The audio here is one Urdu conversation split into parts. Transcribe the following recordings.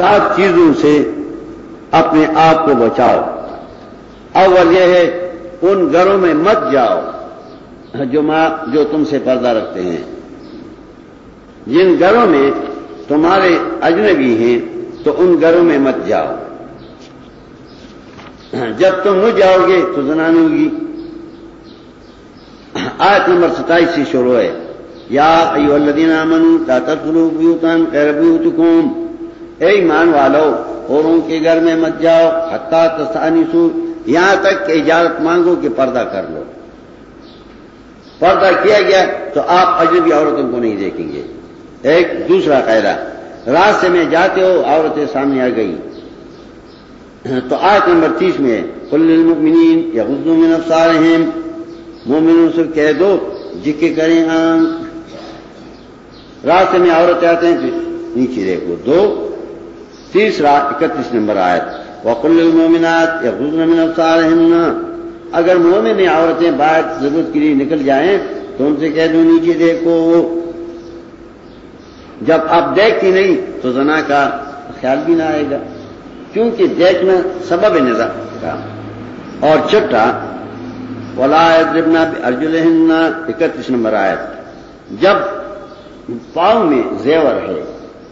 سات چیزوں سے اپنے آپ کو بچاؤ۔ اول یہ ہے، ان گھروں میں مت جاؤ جو ماں، جو تم سے پردہ رکھتے ہیں۔ جن گھروں میں تمہارے اجنبی ہیں، تو ان گھروں میں مت جاؤ۔ جب تم نہ جاؤ گے تو زنان ہوگی۔ آیت نمبر ستائیس سے شروع ہے۔ یا ایو الذین آمنوا لا تدخلوا بیوتا غیر اے ایمان والو، اوروں کے گھر میں مت جاؤ، حتی تستانسوا یہاں تک کہ اجازت مانگو کہ پردہ کر لو۔ پردہ کیا گیا تو آپ اجنبی عورتوں کو نہیں دیکھیں گے۔ ایک دوسرا قاعدہ، راستے میں جاتے ہو، عورتیں سامنے آ گئی تو آیت نمبر تیس میں کل المؤمنین یا غزو من افسارہم مومنوں سے کہہ دو جکے کریں۔ آنکھ راستے میں عورت آتے ہیں، پھر نیچے دیکھو۔ دو تیسرا اکتیس نمبر آیت، وقل المومنات یا من افسارہم اگر مومن عورتیں باہر ضرورت کے لیے نکل جائیں، تو ان سے کہہ دو، نیچے دیکھو۔ جب آپ دیکھتی نہیں، تو زنا کا خیال بھی نہ آئے گا۔ کیونکہ دیکھنا سبب نظر کا۔ اور چٹا ولا ارجل اکتیس نمبر آیت، جب پاؤں میں زیور ہے،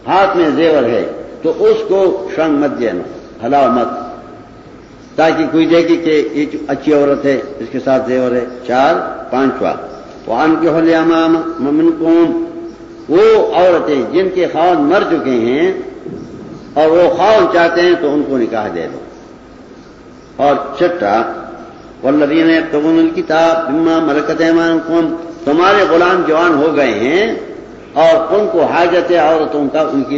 ہاتھ میں زیور ہے تو اس کو شرنگ مت دینا ہلاؤ مت۔ تاکہ کوئی دیکھے کہ یہ اچھی عورت ہے، اس کے ساتھ زیور ہے، چار پانچواں وان کے ہو لیا ممن کون وہ عورتیں جن کے خاون مر چکے ہیں اور وہ خاون چاہتے ہیں تو ان کو نکاح دے دو۔ اور چٹا ولدین قبول الکتاب بما ملکت ایمان کون تمہارے غلام جوان ہو گئے ہیں اور ان کو حاجت عورتوں کا ان کی